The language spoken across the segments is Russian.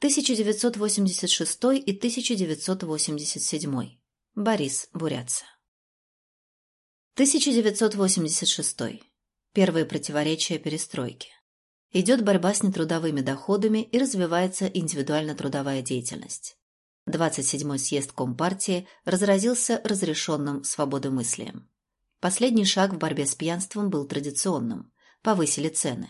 1986 и 1987. Борис Бурятца. 1986. Первые противоречия перестройки. Идет борьба с нетрудовыми доходами и развивается индивидуально-трудовая деятельность. 27-й съезд Компартии разразился разрешенным свободомыслием. Последний шаг в борьбе с пьянством был традиционным – повысили цены.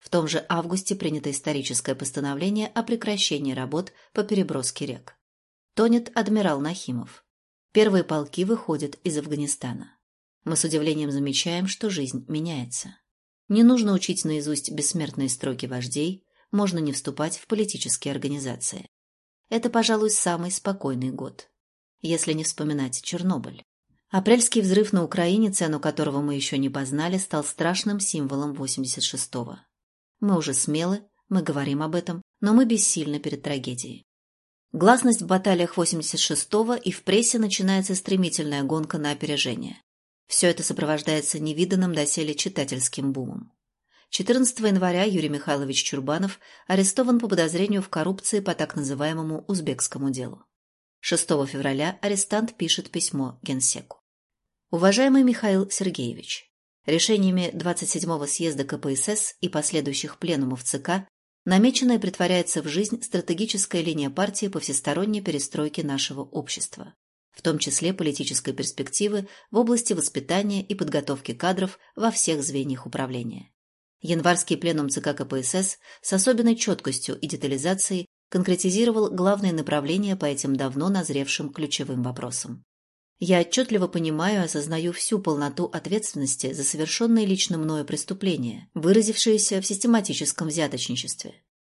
В том же августе принято историческое постановление о прекращении работ по переброске рек. Тонет адмирал Нахимов. Первые полки выходят из Афганистана. Мы с удивлением замечаем, что жизнь меняется. Не нужно учить наизусть бессмертные строки вождей, можно не вступать в политические организации. Это, пожалуй, самый спокойный год. Если не вспоминать Чернобыль. Апрельский взрыв на Украине, цену которого мы еще не познали, стал страшным символом 86-го. Мы уже смелы, мы говорим об этом, но мы бессильны перед трагедией. Гласность в баталиях 86-го и в прессе начинается стремительная гонка на опережение. Все это сопровождается невиданным доселе читательским бумом. 14 января Юрий Михайлович Чурбанов арестован по подозрению в коррупции по так называемому узбекскому делу. 6 февраля арестант пишет письмо Генсеку. Уважаемый Михаил Сергеевич, Решениями 27-го съезда КПСС и последующих пленумов ЦК намеченная притворяется в жизнь стратегическая линия партии по всесторонней перестройке нашего общества, в том числе политической перспективы в области воспитания и подготовки кадров во всех звеньях управления. Январский пленум ЦК КПСС с особенной четкостью и детализацией конкретизировал главные направления по этим давно назревшим ключевым вопросам. Я отчетливо понимаю и осознаю всю полноту ответственности за совершенные лично мною преступления, выразившиеся в систематическом взяточничестве.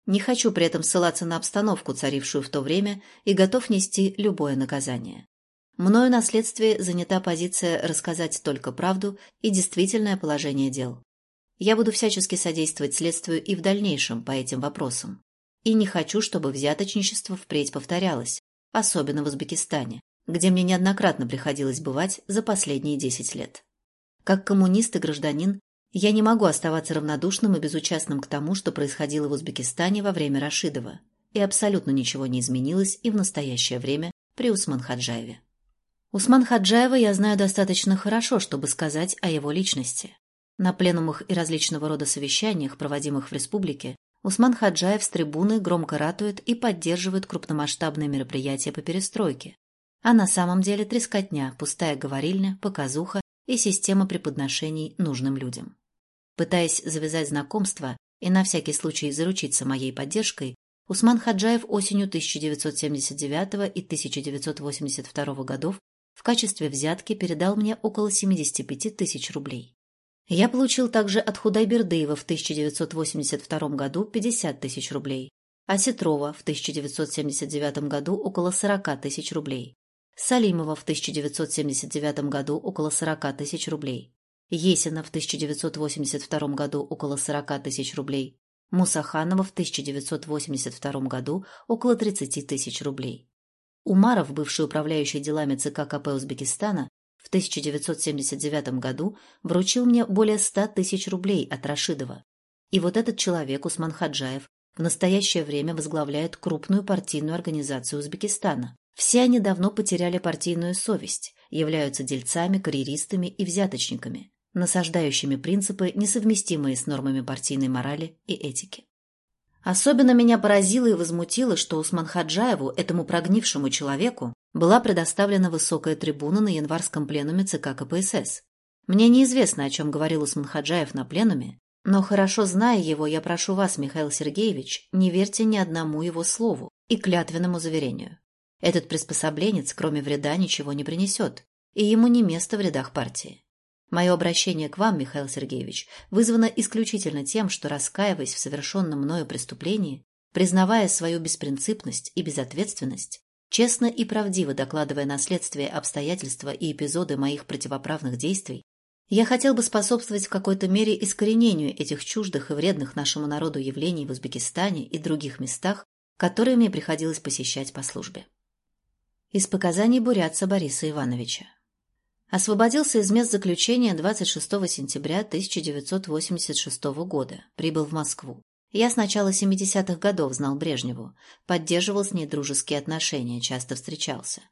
Не хочу при этом ссылаться на обстановку, царившую в то время, и готов нести любое наказание. Мною на следствии занята позиция рассказать только правду и действительное положение дел. Я буду всячески содействовать следствию и в дальнейшем по этим вопросам. И не хочу, чтобы взяточничество впредь повторялось, особенно в Узбекистане, где мне неоднократно приходилось бывать за последние десять лет. Как коммунист и гражданин, я не могу оставаться равнодушным и безучастным к тому, что происходило в Узбекистане во время Рашидова, и абсолютно ничего не изменилось и в настоящее время при Усман Хаджаеве. Усман Хаджаева я знаю достаточно хорошо, чтобы сказать о его личности. На пленумах и различного рода совещаниях, проводимых в республике, Усман Хаджаев с трибуны громко ратует и поддерживает крупномасштабные мероприятия по перестройке, а на самом деле трескотня, пустая говорильня, показуха и система преподношений нужным людям. Пытаясь завязать знакомство и на всякий случай заручиться моей поддержкой, Усман Хаджаев осенью 1979 и 1982 годов в качестве взятки передал мне около 75 тысяч рублей. Я получил также от Худайбердыева в 1982 году 50 тысяч рублей, а Сетрова в 1979 году около 40 тысяч рублей, Салимова в 1979 году около 40 тысяч рублей, Есина в 1982 году около 40 тысяч рублей, Мусаханова в 1982 году около 30 тысяч рублей. Умаров, бывший управляющий делами ЦК КП Узбекистана, в 1979 году вручил мне более 100 тысяч рублей от Рашидова. И вот этот человек, Усман Хаджаев, в настоящее время возглавляет крупную партийную организацию Узбекистана. Все они давно потеряли партийную совесть, являются дельцами, карьеристами и взяточниками, насаждающими принципы, несовместимые с нормами партийной морали и этики. Особенно меня поразило и возмутило, что Усман Хаджаеву, этому прогнившему человеку, была предоставлена высокая трибуна на январском пленуме ЦК КПСС. Мне неизвестно, о чем говорил Усман Хаджаев на пленуме, но хорошо зная его, я прошу вас, Михаил Сергеевич, не верьте ни одному его слову и клятвенному заверению. Этот приспособленец, кроме вреда, ничего не принесет, и ему не место в рядах партии. Мое обращение к вам, Михаил Сергеевич, вызвано исключительно тем, что, раскаиваясь в совершенном мною преступлении, признавая свою беспринципность и безответственность, честно и правдиво докладывая на следствие обстоятельства и эпизоды моих противоправных действий, я хотел бы способствовать в какой-то мере искоренению этих чуждых и вредных нашему народу явлений в Узбекистане и других местах, которые мне приходилось посещать по службе. Из показаний бурятца Бориса Ивановича. Освободился из мест заключения 26 сентября 1986 года, прибыл в Москву. Я с начала 70-х годов знал Брежневу, поддерживал с ней дружеские отношения, часто встречался.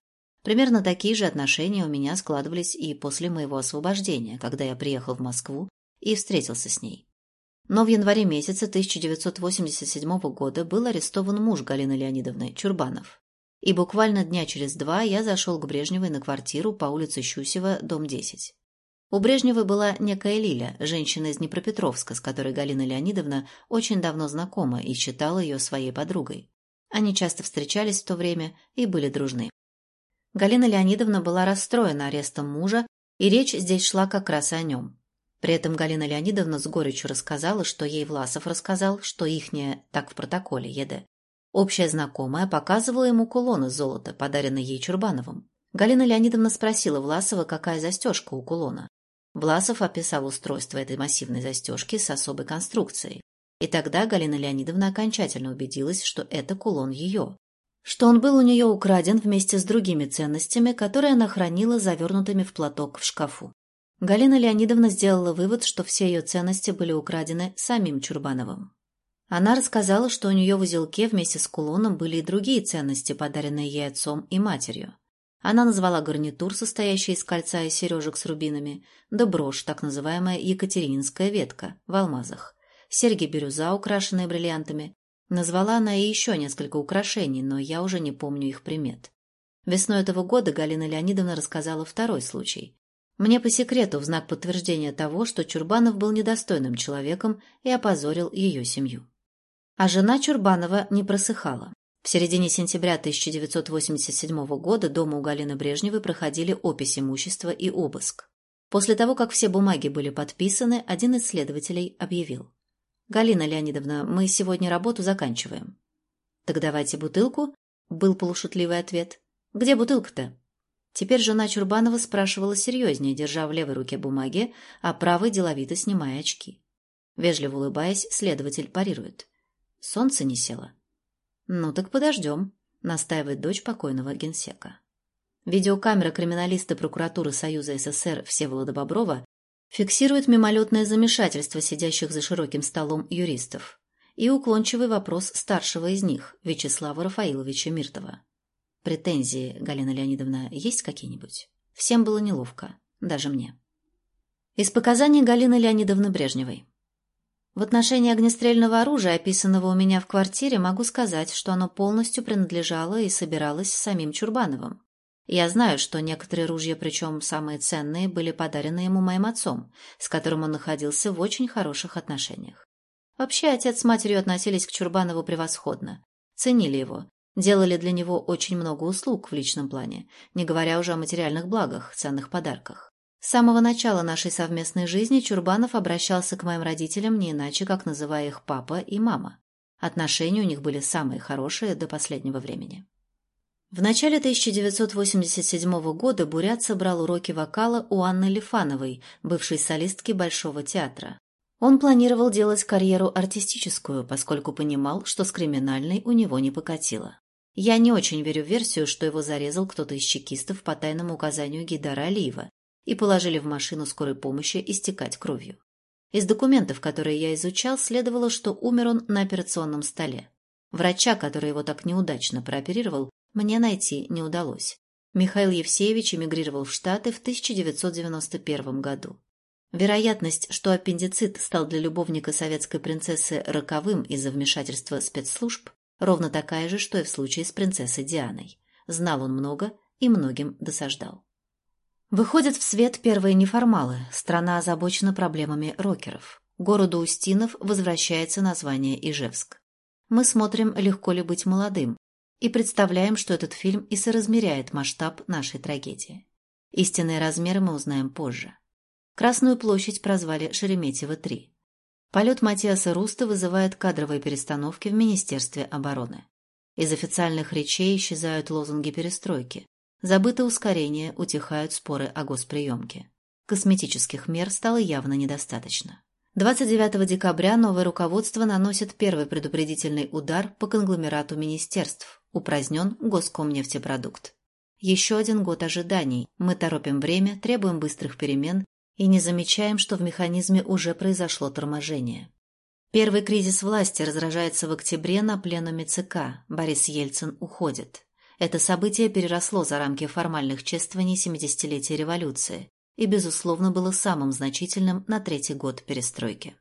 Примерно такие же отношения у меня складывались и после моего освобождения, когда я приехал в Москву и встретился с ней. Но в январе месяце 1987 года был арестован муж Галины Леонидовны, Чурбанов. И буквально дня через два я зашел к Брежневой на квартиру по улице Щусева, дом 10. У Брежневой была некая Лиля, женщина из Днепропетровска, с которой Галина Леонидовна очень давно знакома и считала ее своей подругой. Они часто встречались в то время и были дружны. Галина Леонидовна была расстроена арестом мужа, и речь здесь шла как раз о нем. При этом Галина Леонидовна с горечью рассказала, что ей Власов рассказал, что ихняя, так в протоколе, ЕД, общая знакомая показывала ему кулон из золота, подаренный ей Чурбановым. Галина Леонидовна спросила Власова, какая застежка у кулона. Власов описал устройство этой массивной застежки с особой конструкцией. И тогда Галина Леонидовна окончательно убедилась, что это кулон ее, что он был у нее украден вместе с другими ценностями, которые она хранила завернутыми в платок в шкафу. Галина Леонидовна сделала вывод, что все ее ценности были украдены самим Чурбановым. Она рассказала, что у нее в узелке вместе с кулоном были и другие ценности, подаренные ей отцом и матерью. Она назвала гарнитур, состоящий из кольца и сережек с рубинами, да брошь, так называемая Екатерининская ветка, в алмазах, серьги-бирюза, украшенные бриллиантами, Назвала она и еще несколько украшений, но я уже не помню их примет. Весной этого года Галина Леонидовна рассказала второй случай. Мне по секрету в знак подтверждения того, что Чурбанов был недостойным человеком и опозорил ее семью. А жена Чурбанова не просыхала. В середине сентября 1987 года дома у Галины Брежневой проходили опись имущества и обыск. После того, как все бумаги были подписаны, один из следователей объявил. «Галина Леонидовна, мы сегодня работу заканчиваем». «Так давайте бутылку», — был полушутливый ответ. «Где бутылка-то?» Теперь жена Чурбанова спрашивала серьезнее, держа в левой руке бумаги, а правой деловито снимая очки. Вежливо улыбаясь, следователь парирует. Солнце не село. «Ну так подождем», — настаивает дочь покойного генсека. Видеокамера криминалиста прокуратуры Союза СССР Всеволода Боброва фиксирует мимолетное замешательство сидящих за широким столом юристов и уклончивый вопрос старшего из них, Вячеслава Рафаиловича Миртова. Претензии, Галина Леонидовна, есть какие-нибудь? Всем было неловко, даже мне. Из показаний Галины Леонидовны Брежневой. В отношении огнестрельного оружия, описанного у меня в квартире, могу сказать, что оно полностью принадлежало и собиралось самим Чурбановым. Я знаю, что некоторые ружья, причем самые ценные, были подарены ему моим отцом, с которым он находился в очень хороших отношениях. Вообще, отец с матерью относились к Чурбанову превосходно, ценили его, делали для него очень много услуг в личном плане, не говоря уже о материальных благах, ценных подарках. С самого начала нашей совместной жизни Чурбанов обращался к моим родителям не иначе, как называя их папа и мама. Отношения у них были самые хорошие до последнего времени. В начале 1987 года Бурят собрал уроки вокала у Анны Лифановой, бывшей солистки Большого театра. Он планировал делать карьеру артистическую, поскольку понимал, что с криминальной у него не покатило. Я не очень верю в версию, что его зарезал кто-то из чекистов по тайному указанию Гидара Алиева и положили в машину скорой помощи истекать кровью. Из документов, которые я изучал, следовало, что умер он на операционном столе. Врача, который его так неудачно прооперировал, мне найти не удалось. Михаил Евсеевич эмигрировал в Штаты в 1991 году. Вероятность, что аппендицит стал для любовника советской принцессы роковым из-за вмешательства спецслужб, ровно такая же, что и в случае с принцессой Дианой. Знал он много и многим досаждал. Выходят в свет первые неформалы. Страна озабочена проблемами рокеров. Городу Устинов возвращается название Ижевск. Мы смотрим «Легко ли быть молодым», и представляем, что этот фильм и соразмеряет масштаб нашей трагедии. Истинные размеры мы узнаем позже. Красную площадь прозвали Шереметьево-3. Полет Матиаса Руста вызывает кадровые перестановки в Министерстве обороны. Из официальных речей исчезают лозунги перестройки. Забыто ускорение, утихают споры о госприемке. Косметических мер стало явно недостаточно. 29 декабря новое руководство наносит первый предупредительный удар по конгломерату министерств. Упразднен Госкомнефтепродукт. Еще один год ожиданий. Мы торопим время, требуем быстрых перемен и не замечаем, что в механизме уже произошло торможение. Первый кризис власти разражается в октябре на пленуме ЦК. Борис Ельцин уходит. Это событие переросло за рамки формальных чествований 70-летия революции и, безусловно, было самым значительным на третий год перестройки.